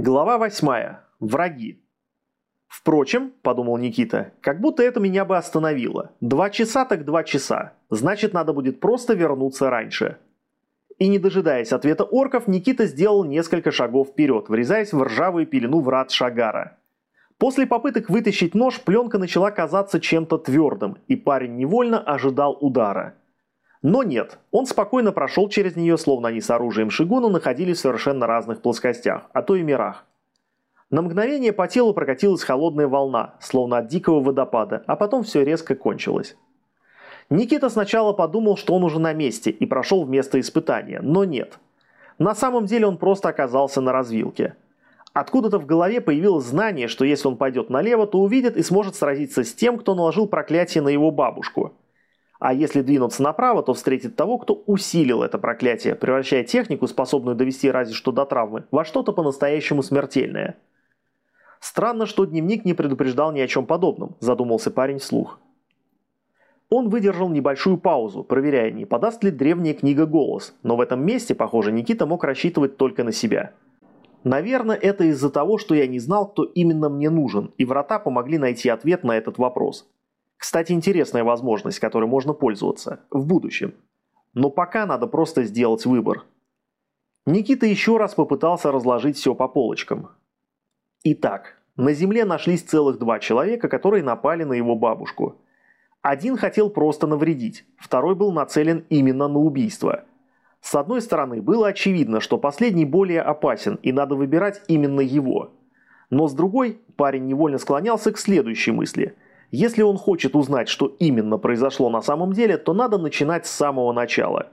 Глава 8. Враги. Впрочем, подумал Никита, как будто это меня бы остановило. Два часа так два часа. Значит, надо будет просто вернуться раньше. И не дожидаясь ответа орков, Никита сделал несколько шагов вперед, врезаясь в ржавую пелену врат Шагара. После попыток вытащить нож, пленка начала казаться чем-то твердым, и парень невольно ожидал удара. Но нет, он спокойно прошел через нее, словно они с оружием Шигуна находились в совершенно разных плоскостях, а то и мирах. На мгновение по телу прокатилась холодная волна, словно от дикого водопада, а потом все резко кончилось. Никита сначала подумал, что он уже на месте и прошел в место испытания, но нет. На самом деле он просто оказался на развилке. Откуда-то в голове появилось знание, что если он пойдет налево, то увидит и сможет сразиться с тем, кто наложил проклятие на его бабушку – а если двинуться направо, то встретит того, кто усилил это проклятие, превращая технику, способную довести разве что до травмы, во что-то по-настоящему смертельное. Странно, что дневник не предупреждал ни о чем подобном, задумался парень вслух. Он выдержал небольшую паузу, проверяя, не подаст ли древняя книга голос, но в этом месте, похоже, Никита мог рассчитывать только на себя. Наверное, это из-за того, что я не знал, кто именно мне нужен, и врата помогли найти ответ на этот вопрос. Кстати, интересная возможность, которой можно пользоваться в будущем. Но пока надо просто сделать выбор. Никита еще раз попытался разложить все по полочкам. Итак, на земле нашлись целых два человека, которые напали на его бабушку. Один хотел просто навредить, второй был нацелен именно на убийство. С одной стороны, было очевидно, что последний более опасен и надо выбирать именно его. Но с другой, парень невольно склонялся к следующей мысли – если он хочет узнать, что именно произошло на самом деле, то надо начинать с самого начала.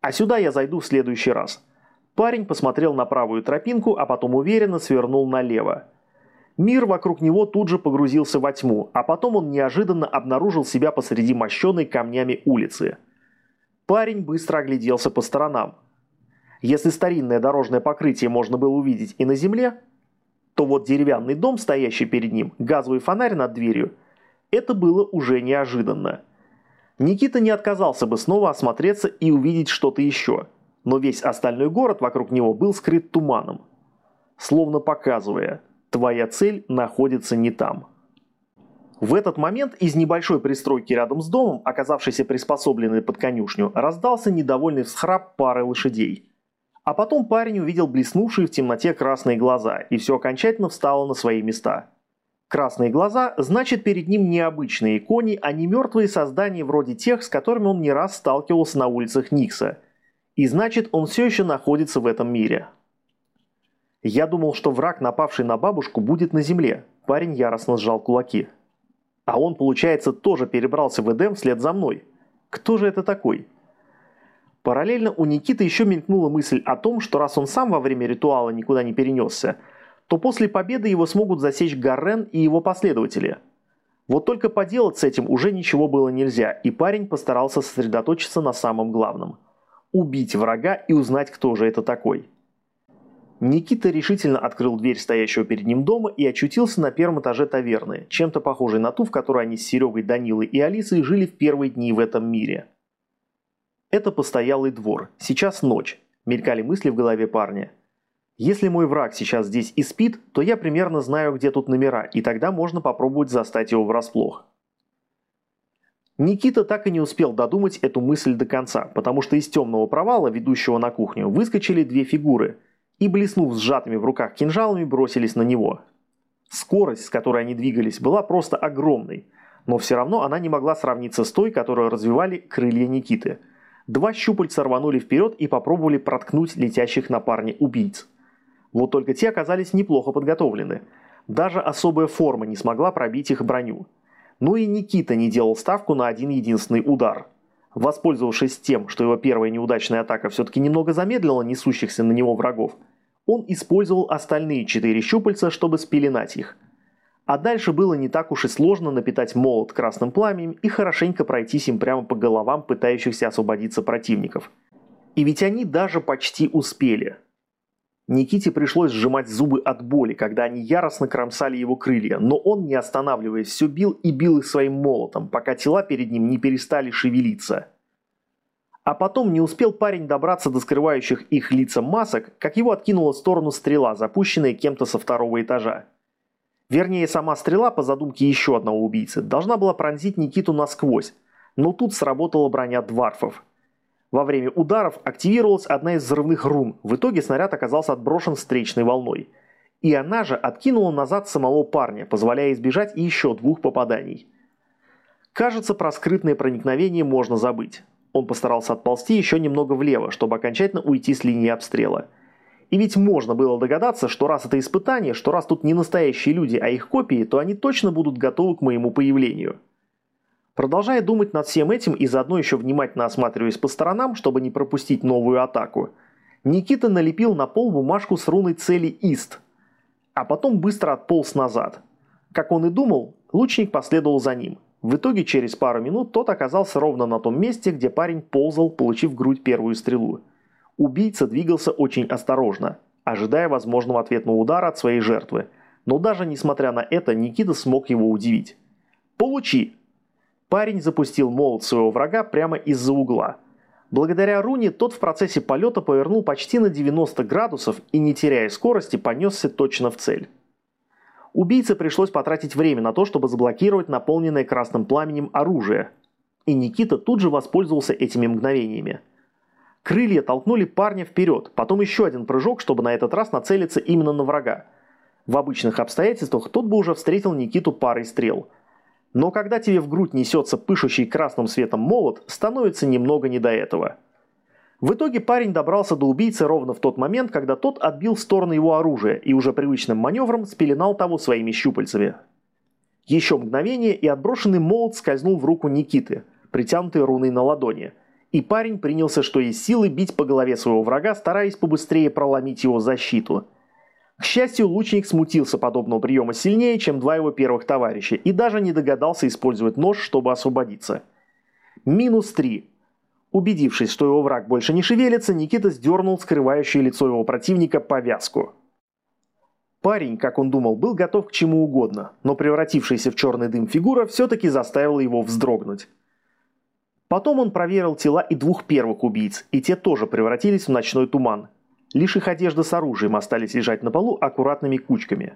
А сюда я зайду в следующий раз. Парень посмотрел на правую тропинку, а потом уверенно свернул налево. Мир вокруг него тут же погрузился во тьму, а потом он неожиданно обнаружил себя посреди мощенной камнями улицы. Парень быстро огляделся по сторонам. Если старинное дорожное покрытие можно было увидеть и на земле, то вот деревянный дом, стоящий перед ним, газовый фонарь над дверью – это было уже неожиданно. Никита не отказался бы снова осмотреться и увидеть что-то еще, но весь остальной город вокруг него был скрыт туманом, словно показывая, твоя цель находится не там. В этот момент из небольшой пристройки рядом с домом, оказавшейся приспособленной под конюшню, раздался недовольный всхрап пары лошадей. А потом парень увидел блеснувшие в темноте красные глаза, и все окончательно встало на свои места – Красные глаза значит перед ним не обычные кони, а не мертвые создания вроде тех, с которыми он не раз сталкивался на улицах Никса. И значит он все еще находится в этом мире. Я думал, что враг, напавший на бабушку, будет на земле. Парень яростно сжал кулаки. А он, получается, тоже перебрался в Эдем вслед за мной. Кто же это такой? Параллельно у Никиты еще мелькнула мысль о том, что раз он сам во время ритуала никуда не перенесся – то после победы его смогут засечь Гаррен и его последователи. Вот только поделать с этим уже ничего было нельзя, и парень постарался сосредоточиться на самом главном – убить врага и узнать, кто же это такой. Никита решительно открыл дверь стоящего перед ним дома и очутился на первом этаже таверны, чем-то похожей на ту, в которой они с Серегой, Данилой и Алисой жили в первые дни в этом мире. Это постоялый двор, сейчас ночь, мелькали мысли в голове парня. Если мой враг сейчас здесь и спит, то я примерно знаю, где тут номера, и тогда можно попробовать застать его врасплох. Никита так и не успел додумать эту мысль до конца, потому что из темного провала, ведущего на кухню, выскочили две фигуры и, блеснув сжатыми в руках кинжалами, бросились на него. Скорость, с которой они двигались, была просто огромной, но все равно она не могла сравниться с той, которую развивали крылья Никиты. Два щупальца рванули вперед и попробовали проткнуть летящих на парня убийц. Вот только те оказались неплохо подготовлены. Даже особая форма не смогла пробить их броню. Ну и Никита не делал ставку на один единственный удар. Воспользовавшись тем, что его первая неудачная атака все-таки немного замедлила несущихся на него врагов, он использовал остальные четыре щупальца, чтобы спеленать их. А дальше было не так уж и сложно напитать молот красным пламенем и хорошенько пройтись им прямо по головам пытающихся освободиться противников. И ведь они даже почти успели – Никите пришлось сжимать зубы от боли, когда они яростно кромсали его крылья, но он, не останавливаясь, все бил и бил их своим молотом, пока тела перед ним не перестали шевелиться. А потом не успел парень добраться до скрывающих их лица масок, как его откинула в сторону стрела, запущенная кем-то со второго этажа. Вернее, сама стрела, по задумке еще одного убийцы, должна была пронзить Никиту насквозь, но тут сработала броня дварфов. Во время ударов активировалась одна из взрывных рун, в итоге снаряд оказался отброшен встречной волной. И она же откинула назад самого парня, позволяя избежать еще двух попаданий. Кажется, про скрытное проникновение можно забыть. Он постарался отползти еще немного влево, чтобы окончательно уйти с линии обстрела. И ведь можно было догадаться, что раз это испытание, что раз тут не настоящие люди, а их копии, то они точно будут готовы к моему появлению. Продолжая думать над всем этим и заодно еще внимательно осматриваясь по сторонам, чтобы не пропустить новую атаку, Никита налепил на пол бумажку с руной цели «Ист», а потом быстро отполз назад. Как он и думал, лучник последовал за ним – в итоге через пару минут тот оказался ровно на том месте, где парень ползал, получив в грудь первую стрелу. Убийца двигался очень осторожно, ожидая возможного ответного удара от своей жертвы. Но даже несмотря на это, Никита смог его удивить. «Получи!» Парень запустил молот своего врага прямо из-за угла. Благодаря руне тот в процессе полета повернул почти на 90 градусов и, не теряя скорости, понесся точно в цель. Убийце пришлось потратить время на то, чтобы заблокировать наполненное красным пламенем оружие. И Никита тут же воспользовался этими мгновениями. Крылья толкнули парня вперед, потом еще один прыжок, чтобы на этот раз нацелиться именно на врага. В обычных обстоятельствах тот бы уже встретил Никиту парой стрел. Но когда тебе в грудь несется пышущий красным светом молот, становится немного не до этого. В итоге парень добрался до убийцы ровно в тот момент, когда тот отбил в сторону его оружия и уже привычным маневром спеленал того своими щупальцами. Еще мгновение, и отброшенный молот скользнул в руку Никиты, притянутой руной на ладони. И парень принялся что из силы бить по голове своего врага, стараясь побыстрее проломить его защиту. К счастью, лучник смутился подобного приема сильнее, чем два его первых товарища, и даже не догадался использовать нож, чтобы освободиться. Минус три. Убедившись, что его враг больше не шевелится, Никита сдернул скрывающее лицо его противника повязку. Парень, как он думал, был готов к чему угодно, но превратившаяся в черный дым фигура все-таки заставила его вздрогнуть. Потом он проверил тела и двух первых убийц, и те тоже превратились в ночной туман. Лишь их одежда с оружием остались лежать на полу аккуратными кучками.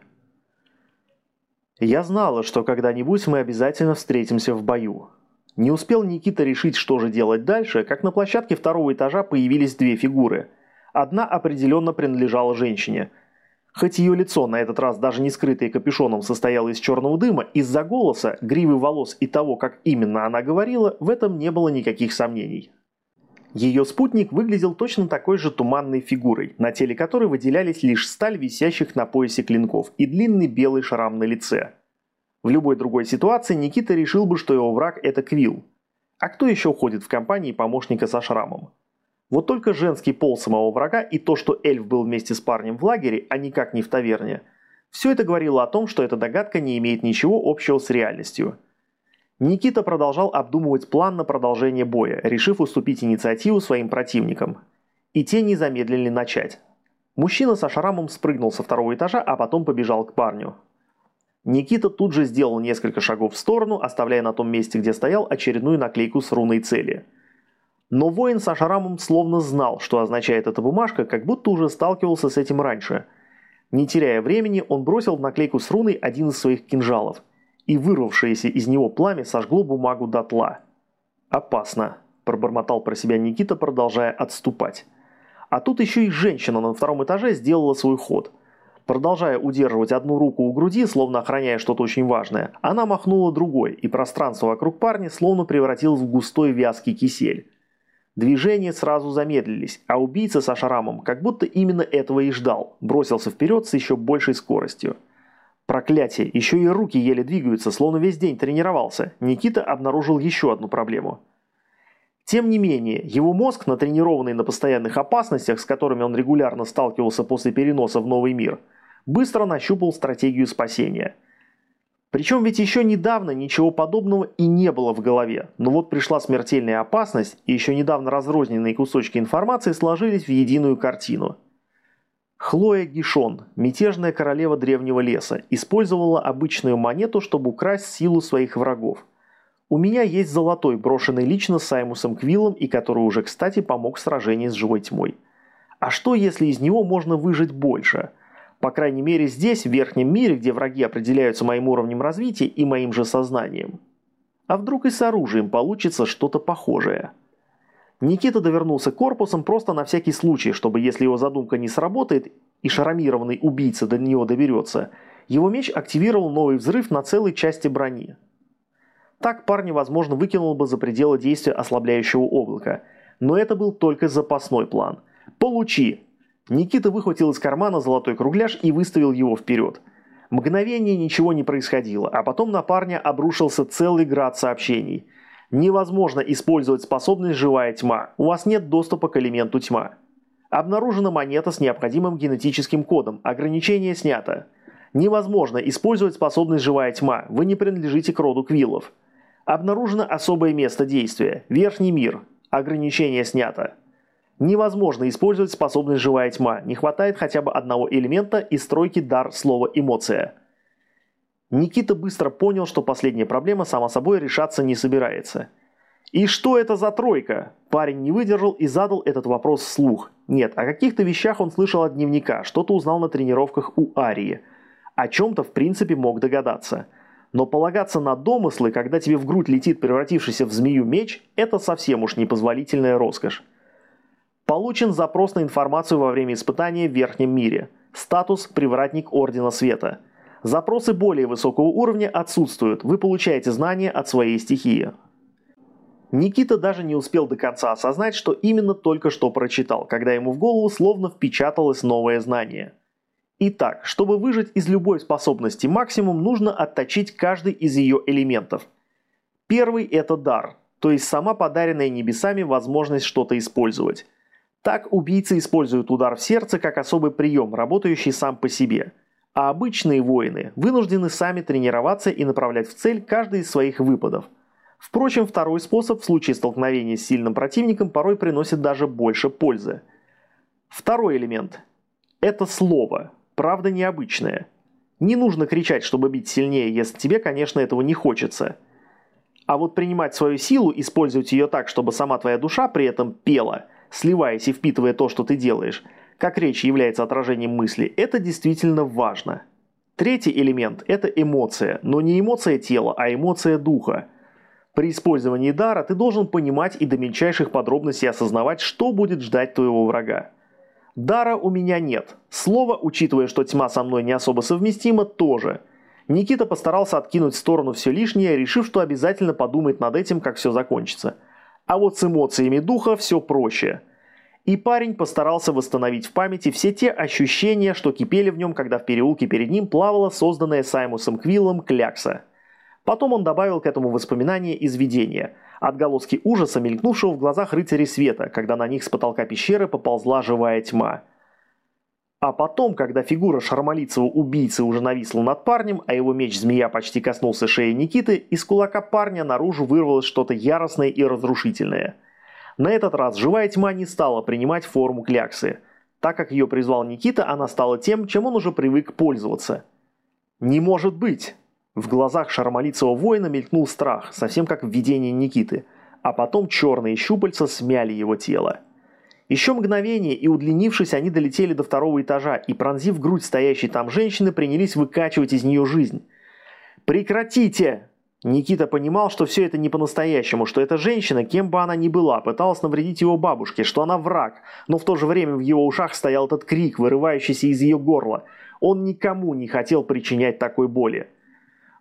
«Я знала, что когда-нибудь мы обязательно встретимся в бою», не успел Никита решить, что же делать дальше, как на площадке второго этажа появились две фигуры. Одна определенно принадлежала женщине. Хоть ее лицо, на этот раз даже не скрытое капюшоном, состояло из черного дыма, из-за голоса, гривы волос и того, как именно она говорила, в этом не было никаких сомнений. Ее спутник выглядел точно такой же туманной фигурой, на теле которой выделялись лишь сталь висящих на поясе клинков и длинный белый шрам на лице. В любой другой ситуации Никита решил бы, что его враг – это Квилл. А кто еще ходит в компании помощника со шрамом? Вот только женский пол самого врага и то, что эльф был вместе с парнем в лагере, а никак не в таверне, все это говорило о том, что эта догадка не имеет ничего общего с реальностью. Никита продолжал обдумывать план на продолжение боя, решив уступить инициативу своим противникам. И те не замедлили начать. Мужчина со шрамом спрыгнул со второго этажа, а потом побежал к парню. Никита тут же сделал несколько шагов в сторону, оставляя на том месте, где стоял, очередную наклейку с руной цели. Но воин со шрамом словно знал, что означает эта бумажка, как будто уже сталкивался с этим раньше. Не теряя времени, он бросил в наклейку с руной один из своих кинжалов, и вырвавшееся из него пламя сожгло бумагу дотла. «Опасно», – пробормотал про себя Никита, продолжая отступать. А тут еще и женщина на втором этаже сделала свой ход – Продолжая удерживать одну руку у груди, словно охраняя что-то очень важное, она махнула другой, и пространство вокруг парня словно превратилось в густой вязкий кисель. Движения сразу замедлились, а убийца со шрамом как будто именно этого и ждал, бросился вперед с еще большей скоростью. Проклятие, еще и руки еле двигаются, словно весь день тренировался. Никита обнаружил еще одну проблему. Тем не менее, его мозг, натренированный на постоянных опасностях, с которыми он регулярно сталкивался после переноса в новый мир – быстро нащупал стратегию спасения. Причем ведь еще недавно ничего подобного и не было в голове, но вот пришла смертельная опасность, и еще недавно разрозненные кусочки информации сложились в единую картину. Хлоя Гишон, мятежная королева древнего леса, использовала обычную монету, чтобы украсть силу своих врагов. У меня есть золотой, брошенный лично Саймусом Квиллом и который уже, кстати, помог в сражении с живой тьмой. А что, если из него можно выжить больше? По крайней мере здесь, в верхнем мире, где враги определяются моим уровнем развития и моим же сознанием. А вдруг и с оружием получится что-то похожее? Никита довернулся корпусом просто на всякий случай, чтобы если его задумка не сработает и шаромированный убийца до него доберется, его меч активировал новый взрыв на целой части брони. Так парня, возможно, выкинул бы за пределы действия ослабляющего облака. Но это был только запасной план. «Получи!» Никита выхватил из кармана золотой кругляш и выставил его вперед. Мгновение ничего не происходило, а потом на парня обрушился целый град сообщений. Невозможно использовать способность «Живая тьма». У вас нет доступа к элементу тьма. Обнаружена монета с необходимым генетическим кодом. Ограничение снято. Невозможно использовать способность «Живая тьма». Вы не принадлежите к роду Квиллов. Обнаружено особое место действия – Верхний мир. Ограничение снято. Невозможно использовать способность «Живая тьма», не хватает хотя бы одного элемента из стройки дар слова «эмоция». Никита быстро понял, что последняя проблема само собой решаться не собирается. «И что это за тройка?» Парень не выдержал и задал этот вопрос вслух. Нет, о каких-то вещах он слышал от дневника, что-то узнал на тренировках у Арии. О чем-то в принципе мог догадаться – но полагаться на домыслы, когда тебе в грудь летит превратившийся в змею меч, это совсем уж непозволительная роскошь. Получен запрос на информацию во время испытания в Верхнем мире. Статус «Привратник Ордена Света». Запросы более высокого уровня отсутствуют, вы получаете знания от своей стихии. Никита даже не успел до конца осознать, что именно только что прочитал, когда ему в голову словно впечаталось новое знание – Итак, чтобы выжать из любой способности максимум, нужно отточить каждый из ее элементов. Первый – это дар, то есть сама подаренная небесами возможность что-то использовать. Так убийцы используют удар в сердце как особый прием, работающий сам по себе. А обычные воины вынуждены сами тренироваться и направлять в цель каждый из своих выпадов. Впрочем, второй способ в случае столкновения с сильным противником порой приносит даже больше пользы. Второй элемент – это слово – правда необычная. Не нужно кричать, чтобы бить сильнее, если тебе, конечно, этого не хочется. А вот принимать свою силу, использовать ее так, чтобы сама твоя душа при этом пела, сливаясь и впитывая то, что ты делаешь, как речь является отражением мысли, это действительно важно. Третий элемент – это эмоция, но не эмоция тела, а эмоция духа. При использовании дара ты должен понимать и до мельчайших подробностей осознавать, что будет ждать твоего врага. Дара у меня нет. Слово, учитывая, что тьма со мной не особо совместима, тоже. Никита постарался откинуть в сторону все лишнее, решив, что обязательно подумает над этим, как все закончится. А вот с эмоциями духа все проще. И парень постарался восстановить в памяти все те ощущения, что кипели в нем, когда в переулке перед ним плавала созданная Саймусом Квиллом клякса. Потом он добавил к этому воспоминание из видения – отголоски ужаса, мелькнувшего в глазах рыцарей света, когда на них с потолка пещеры поползла живая тьма. А потом, когда фигура шармалицего убийцы уже нависла над парнем, а его меч-змея почти коснулся шеи Никиты, из кулака парня наружу вырвалось что-то яростное и разрушительное. На этот раз живая тьма не стала принимать форму кляксы. Так как ее призвал Никита, она стала тем, чем он уже привык пользоваться. «Не может быть!» В глазах шармалицего воина мелькнул страх, совсем как в видении Никиты, а потом черные щупальца смяли его тело. Еще мгновение, и удлинившись, они долетели до второго этажа и, пронзив грудь стоящей там женщины, принялись выкачивать из нее жизнь. «Прекратите!» Никита понимал, что все это не по-настоящему, что эта женщина, кем бы она ни была, пыталась навредить его бабушке, что она враг, но в то же время в его ушах стоял этот крик, вырывающийся из ее горла. Он никому не хотел причинять такой боли.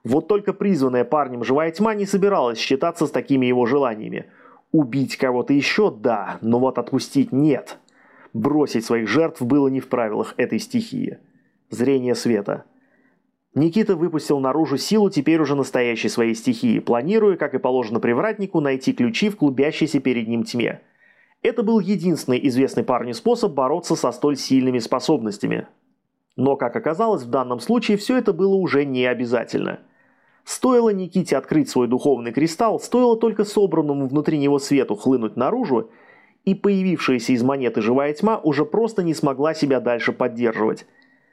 Вот только призванная парнем живая тьма не собиралась считаться с такими его желаниями. Убить кого-то еще – да, но вот отпустить – нет. Бросить своих жертв было не в правилах этой стихии. Зрение света. Никита выпустил наружу силу теперь уже настоящей своей стихии, планируя, как и положено привратнику, найти ключи в клубящейся перед ним тьме. Это был единственный известный парню способ бороться со столь сильными способностями. Но, как оказалось, в данном случае все это было уже не обязательно – Стоило Никите открыть свой духовный кристалл, стоило только собранному внутри него свету хлынуть наружу, и появившаяся из монеты живая тьма уже просто не смогла себя дальше поддерживать.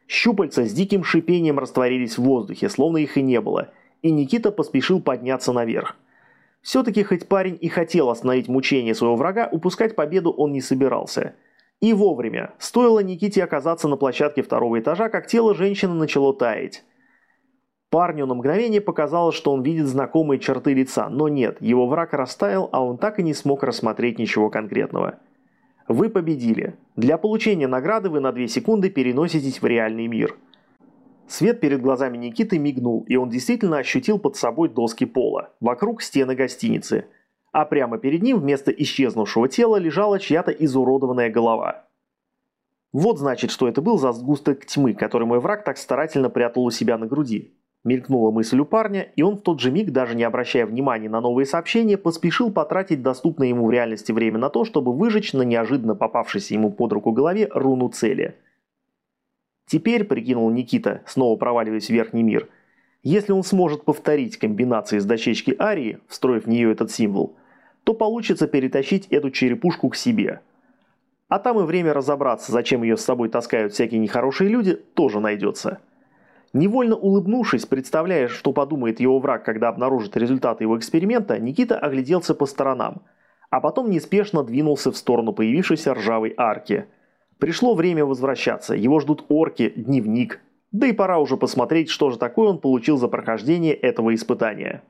Щупальца с диким шипением растворились в воздухе, словно их и не было, и Никита поспешил подняться наверх. Все-таки хоть парень и хотел остановить мучение своего врага, упускать победу он не собирался. И вовремя. Стоило Никите оказаться на площадке второго этажа, как тело женщины начало таять. Парню на мгновение показалось, что он видит знакомые черты лица, но нет, его враг растаял, а он так и не смог рассмотреть ничего конкретного. Вы победили. Для получения награды вы на 2 секунды переноситесь в реальный мир. Свет перед глазами Никиты мигнул, и он действительно ощутил под собой доски пола, вокруг стены гостиницы. А прямо перед ним вместо исчезнувшего тела лежала чья-то изуродованная голова. Вот значит, что это был за сгусток тьмы, который мой враг так старательно прятал у себя на груди. Мелькнула мысль у парня, и он в тот же миг, даже не обращая внимания на новые сообщения, поспешил потратить доступное ему в реальности время на то, чтобы выжечь на неожиданно попавшейся ему под руку голове руну цели. Теперь, прикинул Никита, снова проваливаясь в верхний мир, если он сможет повторить комбинации с дощечки Арии, встроив в нее этот символ, то получится перетащить эту черепушку к себе. А там и время разобраться, зачем ее с собой таскают всякие нехорошие люди, тоже найдется. Невольно улыбнувшись, представляя, что подумает его враг, когда обнаружит результаты его эксперимента, Никита огляделся по сторонам, а потом неспешно двинулся в сторону появившейся ржавой арки. Пришло время возвращаться, его ждут орки, дневник, да и пора уже посмотреть, что же такое он получил за прохождение этого испытания.